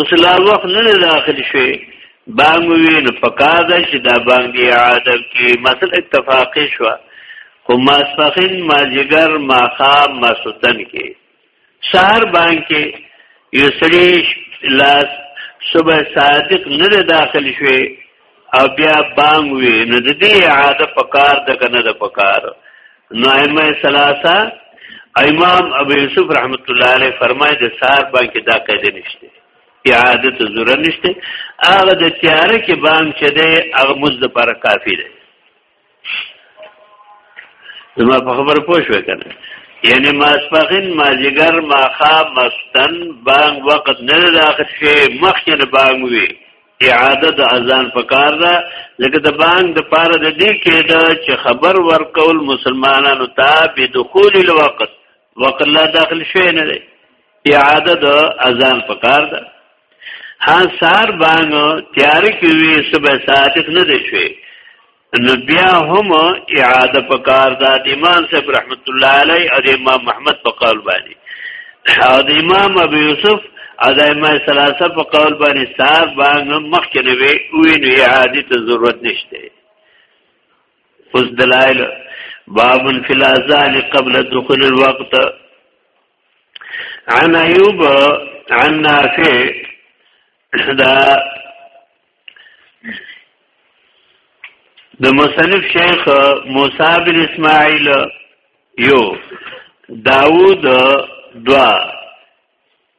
اوس لا وخت نه داخل شي بانګ وی نو پکار ده چې دا بانګ اعاده کی مثلا اتفاق شو خو ماسفخین ماجګر ماخا ماسوتن کې سهار بانګ کې یو سړي لاس صبح صادق نه داخل شوی او بیا بانګ وی نو د دې عاده پکار د کنه د پکار نو ائمه ثلاثه امام ابو یوسف رحمت الله علیه فرمای د سار باندې دا قاعده نشته اعاده ته ضرورت نشته هغه د تیار کې بانګ چده هغه مز د پر کافی دی زما په خبر پوه شوې کنه یعنی ماسپخین مازیګر ماخا مستن بانګ وقت نه داخل شي مخکې نه بانګ وي اعاده د اذان پکار ده لکه د بانګ د پاره د دې کېده چې خبر ورکول مسلمانانو ته به دخول الوقت وقت لا داخل شوی نه دی اعاده د اذان په کار ده ها سار باندې تیار کیوي صبح صادق نه دی شوی نو بیا هم اعاده په کار ده د امام صاحب رحمت الله علی او د امام محمد په قول باندې او د امام ابو یوسف او د امام ثلاثه په قول باندې سار باندې مخکې نه وي ویني اعاده ته ضرورت نشته اوس دلایل باب فی الاذان قبل دخول الوقت عن ایوب عن نافع دا د مصنف شیخ موسی بن اسماعیل یو داوود دوا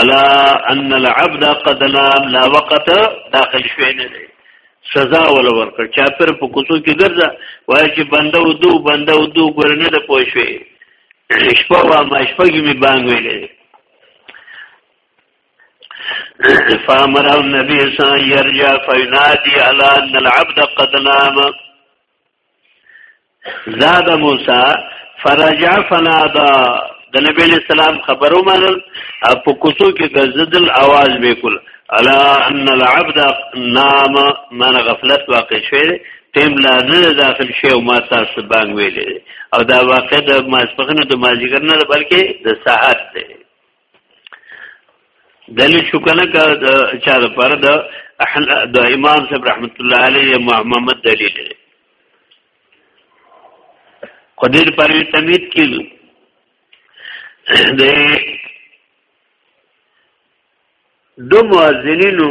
الا ان العبد قد نام لا وقت داخل شوی نه دی سزا ول ورکړ چا پر په کوڅو کې ګرځا وای چې بنده و دو بنده و دو ګور نه د پوه شوی شپه وا ما شپه کې می بانګ ویلې فامر النبي صلى الله عليه وسلم يرجع فينادي على ان العبد قد نام زاد موسی فرجع فنادا د نبی علیہ السلام خبرو منل په کوڅو کې ګرځدل आवाज وکول الا ان العبد نام من غفلت واقع شوی تیم لا نه داخل شي او ما تاسو بانګ ویلې او دا واقع د ماسپخنه د ماجیګر نه بلکې د ساعت دی دلیل شو کنه کا چا د پر د د امام صاحب رحمت الله علیه محمد دلیل دی قدیر پر تمید کی د دو مؤذنینو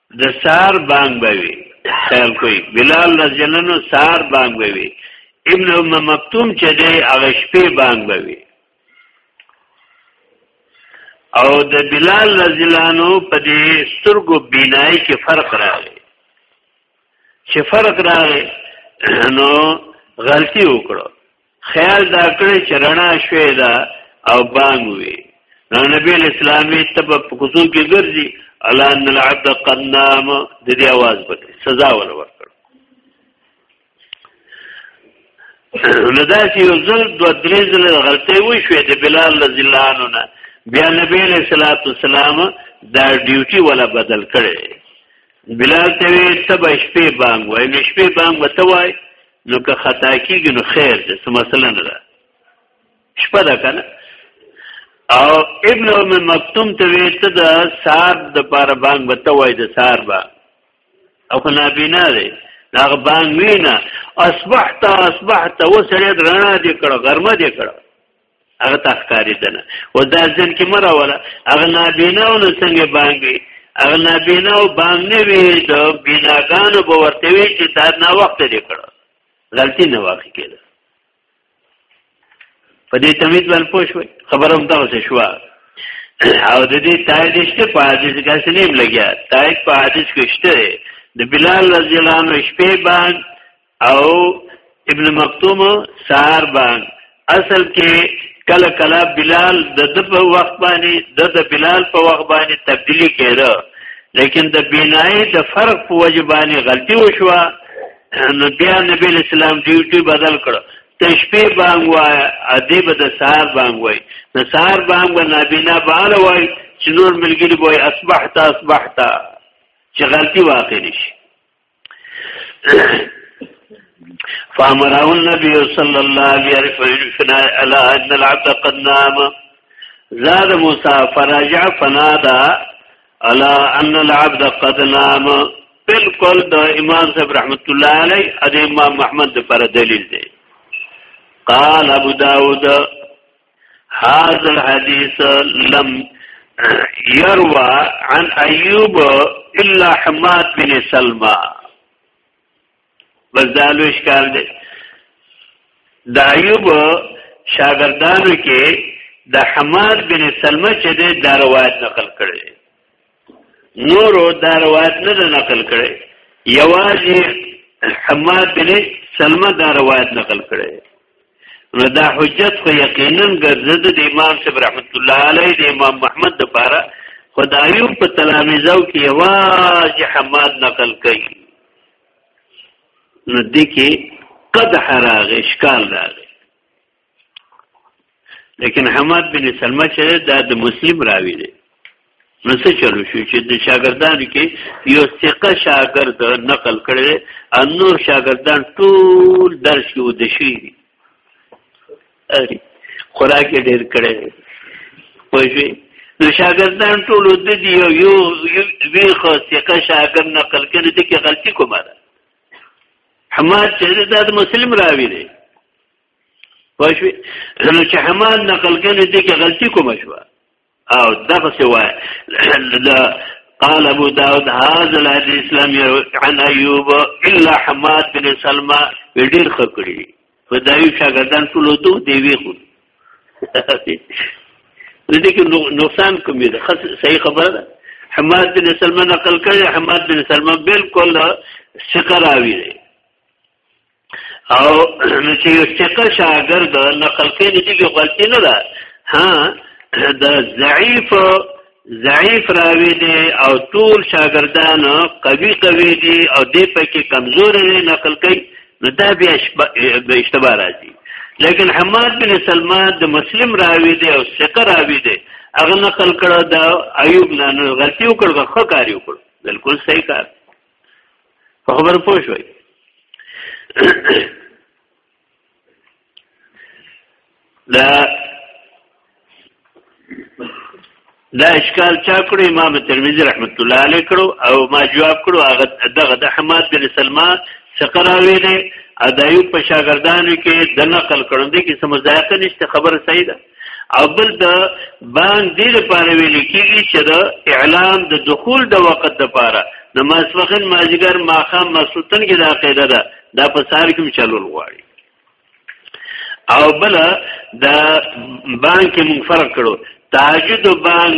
د سار بانګ به وي خیال کوي بلال رضی الله عنه سار بانګ به وي ابن ام مکتوم چې دی هغه شپې بانګ به وي او د بلال رضی الله عنه په دې سترګو بینای کې فرق راغی چې فرق راغی نو غلطي وکړو خیال دا کړی چې رڼا شوې ده او بانګ وي نو نبی اسلامي ته په کوڅو کې ګرځي الا ان العبد قد نام د دې आवाज وکړي سزا ول ورکړ نو دا چې یو ځل دوه درې ځله غلطۍ وشوې د بلال رضی الله عنه نه بیا نبی علیہ الصلوۃ والسلام دا ډیوټي ولا بدل کړي بلال ته تب شپې بانګ وای نو شپې بانګ وته وای نو که خطا کیږي نو خیر دې څه مسله نه ده شپه ده کنه او ابن ام مکتوم ته وی ته د سار د پار بانګ به ته وای د سار با او خو نابینا دی هغه بانګ وینا اصبحت اصبحت وسره درنا دې کړه غرمه دې کړه هغه تخکاری دنه و دا ځن کې مره ولا هغه نابینا او څنګه باندې هغه نابینا او باندې وی د بناګان به ورته وی چې دا نه وخت لري کړه غلطی نه واقع کېده په دې تمیز باندې پوښوي خبروم دا څه شو او د دې تایید شته په حدیث کې سلیم لګیا تایید په حدیث کې شته د بلال رضی الله عنه شپې باندې او ابن مکتوم سار بان اصل کې کله کله بلال د د په وخت باندې د د بلال په وخت باندې تبدیلی کړه لیکن د بنای د فرق په وجه باندې غلطي وشوه نو بیا نبی اسلام ډیوټي بدل کړ تشبیه بانګ وای ادیب د سار بانګ وای د سار بانګ و نابینا بال وای چې نور ملګری وای اصبحت اصبحت چې غلطي واقع نشي فامره النبي صلى الله عليه وسلم على ان العبد قد نام زاد موسى فرجع فنادى على ان العبد قد نام بالکل د امام صاحب رحمت الله علیه اد امام محمد پر دلیل دی قال ابو داود هذا الحديث لم يروى عن ايوب الا حماد بن سلمى بس دا لوی ښکار دی د ایوب شاګردانو کې د حماد بن سلمه چې د روایت نقل کړي نورو دا روایت نه ده نقل کړي یوازې حماد بن سلمه دا روایت نقل کړي نو دا حجت خو یقینا ګرځد د امام صاحب رحمت الله علیه د امام محمد د پاره خدایو په تلامذو کې یوازې حماد نقل کړي نو دې کې قد حراغ اشکال راغی لیکن حماد بن سلمہ چې دا د مسلم راوی دی نو څه چلو شو چې د شاګردانو کې یو ثقه شاګرد نقل کړي ان نور شاګردان ټول درس کې ود شي دي اری خوراک ډېر کړي پوجي نو شاګردان ټول ود دي یو یو وی خو ثقه شاګرد نقل کړي دي کې غلطي کومه ده حماد چې دا د مسلم راوی دی پښوی نو چې حمال نقل کړي دي کې غلطي کوم شو او دغه سوا دا قال ابو داود هذا الحديث لم يروي عن ايوب الا حماد بن سلمى ډیر خکړي فدایو شاګردان ټول دوه دی وی خو دې کې نقصان کوم دی صحیح خبره ده حماد بن سلمى نقل کړي حماد بن سلمى بالکل ثقه راوي دی او نو چې یو ثقه شاګرد نقل کوي دې کې غلطي نه ده ها دا ضعیف ضعیف راوی دی او ټول شاګردان قوي قوي دي او دې پکې کمزور نه نقل کوي نو دا بیا اشتباه راځي لیکن حماد بن سلمہ د مسلم راوی دی او ثقه راوی دی هغه نقل کړه دا ایوب نه غلطي وکړه خو کاری وکړه بالکل صحیح کار په خبر پوه شوي دا دا اشکال چا کړو امام ترمذی رحمت الله علیه کړو او ما جواب کړو هغه دغه د حماد بن سلمہ څخه راوی دی ادایو په شاګردانو کې د نقل کړو دي کې سمزایته نشته خبره صحیح ده او بل د باندې لپاره ویل کېږي چې د اعلان د دخول د وخت لپاره د ماسفخن ماجګر ماخام مسوتن کې دا قاعده ده دا په سار کې چلول غواړي او بل د بانک مون فرق کړو تاجد بان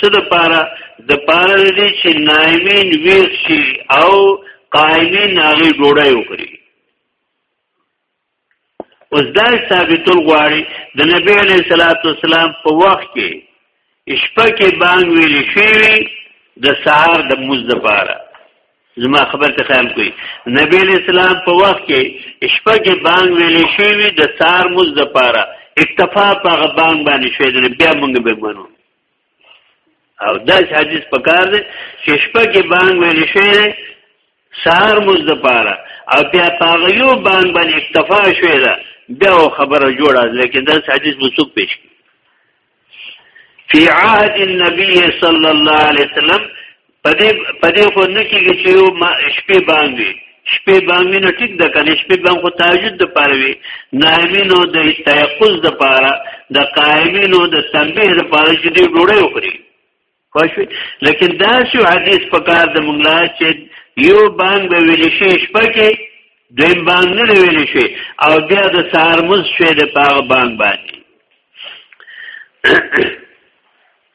څه د پاره د پاره دې چې نایمین ویښ شي او قائمین هغه ډوړای وکړي اوس دا ثابتول غواړي د نبی علیه الصلاۃ والسلام په وخت کې شپه کې بانګ ویل شوی د سهار د موز د پاره زما خبر ته خیال کوي نبی علیہ السلام په وخت کې شپه کې بانګ ویل شوی د سهار موز د پاره اکتفا په بانګ باندې شوی بیا موږ به منو او دا حدیث پکار دی چې شپه کې بانګ ویل شوی سهار موږ د پاره او بیا پاغه یو بانګ باندې اکتفا شوی دا بیا خبره جوړه لیکن دا حدیث مو څوک پیش کی فی عهد النبی صلی الله علیه وسلم پدې پدې خو نه کېږي چې یو ما شپې باندې شپې باندې نه ټیک د کنه شپې باندې خو تهجد د پاره وي نایمینو د استيقظ د پاره د قائمینو د تنبیه د پاره چې دی ډوړې وکړي خوښوي لکه دا شو حدیث په کار د مونږه چې یو باندې به ویل شي شپه کې دویم باندې نه ویل شي او بیا د سهار مز شوی د پاغه باندې باندې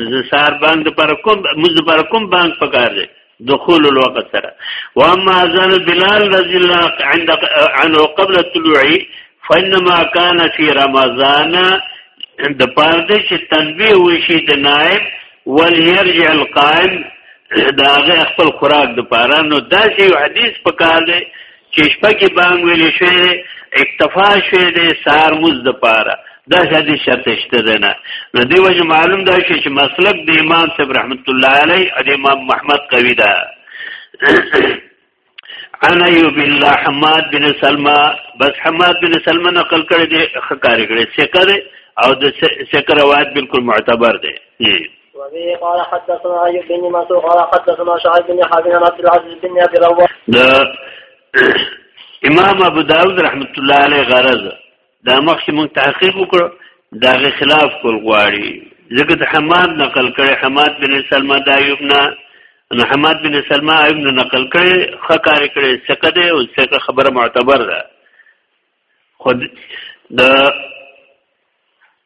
د سار بانک لپاره کوم موږ لپاره کوم بانک پکار دی دخول الوقت سره واما اذان بلال رضی الله عند عنه قبل الطلوع فانما كان في رمضان د پاره چې تنبيه وشي د نائب وليرجع القائم دا غي خپل خوراک د پاره نو دا چې حدیث پکار دی چې شپه کې بانګ ویل شوی اکتفا شوی دی سار مز د پاره دا حدیث شرط شته ده نه نو دی وجه معلوم دا شي چې مسلک د امام صاحب رحمت الله علی او د امام محمد قوی ده انا یو بالله حماد بن سلمہ بس حماد بن سلمہ نقل کړی دی خکار کړی سکر او د سکر روایت بالکل معتبر دی وبه قال حدثنا ايوب بن منصور قال حدثنا شعيب بن حازم عن عبد العزيز بن ابي رواه دا امام ابو داود رحمت الله علیه غرض دا مخکې مون تحقیق وکړو دا غي خلاف کول غواړي ځکه د حماد نقل کړي حماد بن سلمہ دا ایوب نه نو حماد بن سلمہ ایوب نه نقل کړي خکار کړي څکه ده او څکه خبره معتبر ده خود د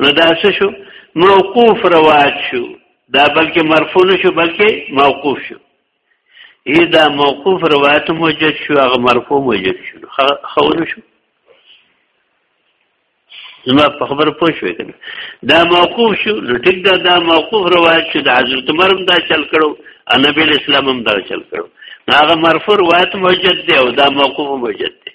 نو دا څه شو موقوف رواج شو دا بلکې مرفوع نه شو بلکې موقوف شو ای دا موقوف روایت موجود شو هغه مرفوع موجود شو خبر شو زما په خبره پوه شوې کنه دا موقوف شو نو ټیک دا دا موقوف روایت شو د حضرت عمر هم دا چل کړو نبی اسلام هم دا چل کړو هغه مرفوع روایت موجود دی او دا موقوف موجود دی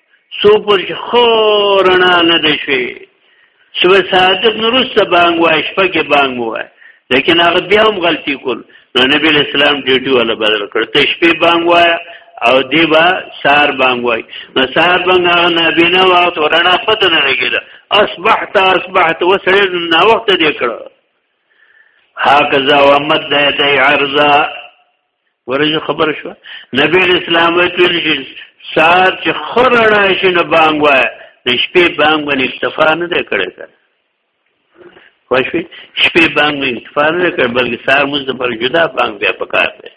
سو پر خورنا نه دی شوی سو صادق نورست بانګ وای شپه کې بانګ وای لیکن هغه بیا هم غلطي کول نو نبی اسلام ډیوټي ولا بدل کړ ته شپې بانګ وای او دی با سار بانګ وای نو سار بانګ هغه نبینا وخت ورنا پته نه لګیدا اصبحت اصبحت وسره نه وخت دې کړ هاکذا ومد دې عرضه ورځ خبر شو نبی اسلام وی ویل شي سار چې خورنا شي نه بانګ وای د شپې بانګ باندې اکتفا نه ده کړې کړ خوښوي شپې بانګ باندې اکتفا نه کړ بلکې سار موږ د پر جدا بانګ بیا پکار دی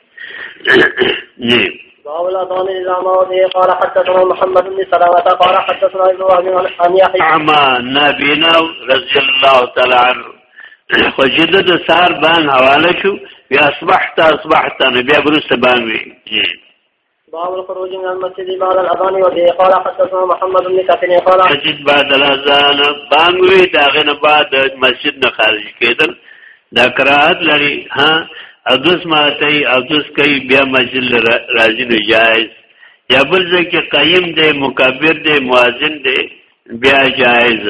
نه وأولى طعام إلى موته قال حدثنا محمد بن سلامة قال حدثنا ابن وهب عن يحيى عما نبينا رضي الله تعالى عنه خو چې د د سار بان حواله شو بیا اصبحت اصبحت نو بیا برسته بان وي باب الخروج من المسجد بعد الاذان وبه قال حدثنا محمد بن كثير قال مسجد بعد الاذان بان وي دا غنه بعد مسجد نه خارج کېدل دا قرات لري ها ادوس ماته ادوس کوي بیا مسجد راځي نه جائز یا بل ځکه قیم دی مکبر دی مؤذن دی بیا جایز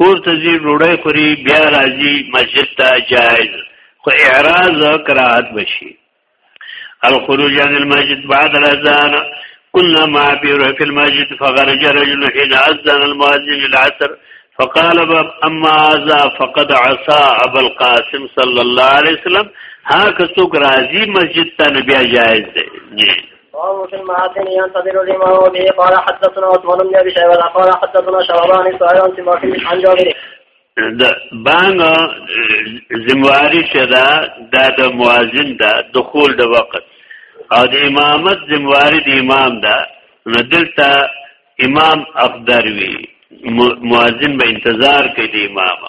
کور ته زی ډوډۍ خوري بیا راځي مسجد ته جایز خو اعراض کراهت بشي الخروج عن المسجد بعد الاذان كنا مع بير في المسجد فخرج رجل حين اذن المؤذن العصر فقال باب اما ذا فقد عصى ابو القاسم صلى الله عليه وسلم ها که څوک راځي مسجد ته بیا جایز دی وهو في المحاسن ينتظر الإمام به قال حدثنا عثمان بن أبي شيبة قال حدثنا شعبان سؤال عن سماكي عن جابر د بانګ زمواري شدا د د مؤذن د دخول د وخت او د امامت زمواري د امام دا ندلتا امام اقدر وی مؤذن به انتظار کوي د امام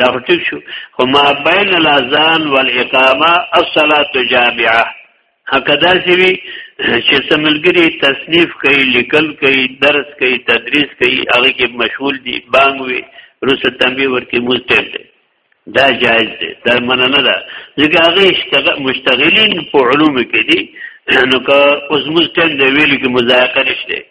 دا خو ټیک شو خو ما بین الاذان والاقامه الصلاه جامعه هکذا سی وی چې سملګری تصنیف کوي لیکل کوي درس کوي تدریس کوي هغه کې مشغول دي بانګ وي روسه تنبیه ورکی مستم دي دا جایز دی دا مننه نه ده ځکه هغه مشتغلین په علوم کې دي نو که اوس مستم دی ویل کې مذاکره شته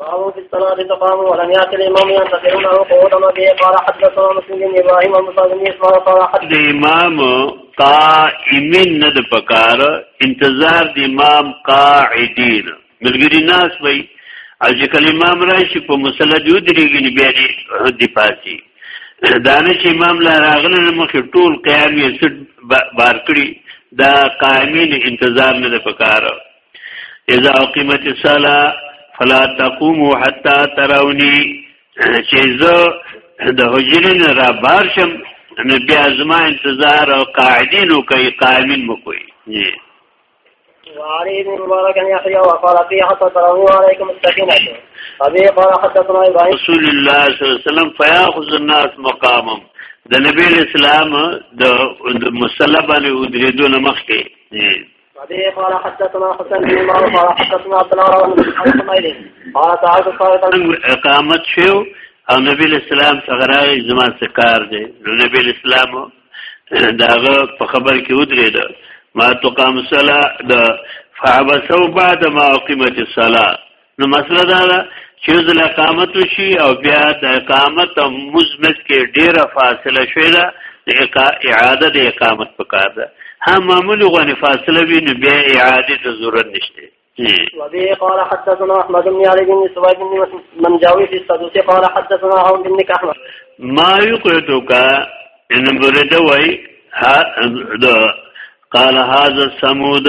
باب في الصلاة تقام ولم يأت الإمام ينتظرون أو قعود ما به قال حدثنا مسلم بن إبراهيم ومصعب بن إسماعيل قال حدثنا الإمام قائمين ند پکار انتظار د امام قاعدين ملګری ناس وي او چې کله امام راشي په مصلی دی درېږي بیا دی پاتې دانه چې امام لا راغله نو مخ ټول قیام یې سټ بار کړی دا قائمین انتظار نه پکاره اذا اقیمت الصلاه فلا تقوموا حتى تروني چې زه د حجرین را بار شم نو بیا زما انتظار او قاعدین او کوي قائمین مو کوي وعلي بن مبارك ان يحيى وقال في حتى ترون عليكم السكينه ابي قال حدثنا ابراهيم رسول الله صلى الله عليه وسلم فياخذ الناس مقامهم د نبی اسلام د مصلی باندې ودریدو نه مخکې وبه قال حدثنا حسن بن عمر قال حدثنا عبد الله بن حميد قال تعالى اقامت شو او نبی اسلام څنګه راغی زما څه کار دی نو نبی اسلام داغه په خبر کې ودرېد ما تقام صلا د فعبسو بعد ما اقیمت الصلاه نو مسله دا ده چې ځل اقامت شي او بیا د اقامت او مزمت کې ډیره فاصله شوې ده اعاده د اقامت پکار ده هم معمول غونې فاصله وي نو بیا اعاده ته ضرورت نشته وبه قال حدثنا احمد بن علي بن سويد بن منجاوي في السدوسي قال حدثنا عون بن كحمر ما يقعدك ان برد وي قال هذا السمود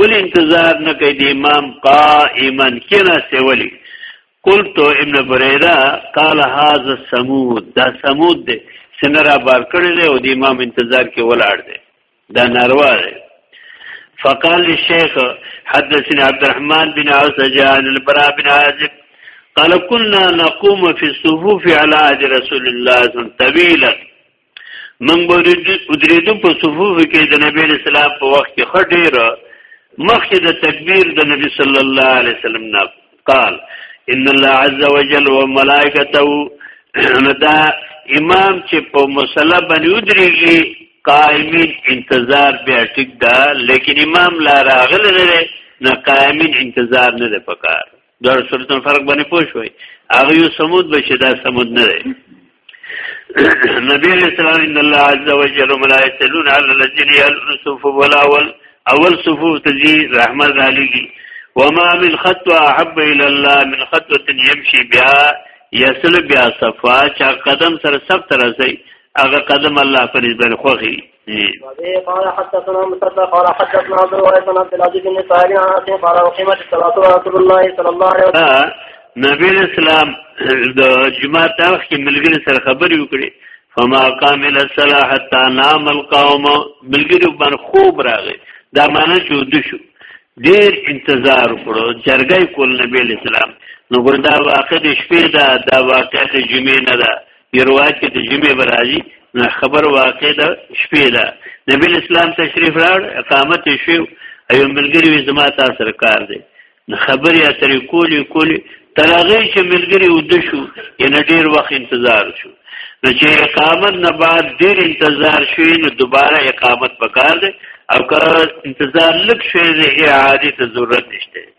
ولی انتظار نه کوي د امام قائما کنا سی ولی قلت ابن بریده قال هاذا سمود دا سمود دی سنرا بار کړی دی او د امام انتظار کې ولاړ دی دا ناروا دی فقال الشيخ حدثنا عبد الرحمن بن عوسج عن البراء بن عازب قال كنا نقوم في الصفوف على عهد رسول الله صلى الله عليه وسلم طويلا من ودریدو په صفوف کې د نبی اسلام په وخت کې خډیر مخکې د تکبیر د نبی صلی الله علیه وسلم نه قال ان الله عز وجل وملائکته دا امام چې په مصلا باندې ودریږي قائمین انتظار بیا ټیک دا لیکن امام لا راغله نه نه قائمین انتظار نه ده پکار دا صورت فرق باندې پوه شوي هغه یو سمود بشي دا سمود نه دی نبی علیہ السلام ان الله عز وجل ملائکتون علی الذین یلون صفو ولاول اول صفو تجی رحمت علیگی وما من خطوه احب الى الله من خطوه يمشي بها يصل بها صفا چا قدم سره سب تر ځای هغه قدم الله پر دې خوخي وبه قال حدثنا مسدد قال حدثنا عبد الوارث بن عبد العزيز بن سعيد عن انس قال اقيمت الصلاه رسول الله صلى الله عليه وسلم نبی اسلام د جمعه تاخ کې ملګری سره خبرې وکړي فما قام الى الصلاه حتى نام القوم ملګری باندې خوب راغی دا معنی چې ود شو ډیر انتظار وکړو جرګې کول نبی اسلام نو ګردا واقع د شپې دا دا واقع د جمعې نه ده یروات کې د جمعې برازي نه خبر واقع ده شپې ده نبی اسلام تشریف راړ اقامت شو ایو ملګری وي زما تاسو سره کار دی نه خبرې اترې کولې کولې ترغه چې ملګری ود شو ان ډیر وخت انتظار شو نو چې اقامت نه بعد ډیر انتظار شوی نو دوباره اقامت پکار دی او که انتظار لږ شوی دی اعاده ته ضرورت نشته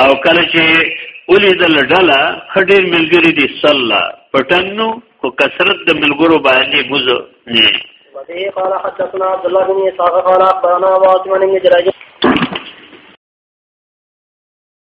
او کله چې ولیدل ډله خډیر ملګری دي صلا پټنو خو کثرت د ملګرو باندې موزه نه وبه قال حدثنا عبد الله بن اسحاق قال اخبرنا واسمن بن جراج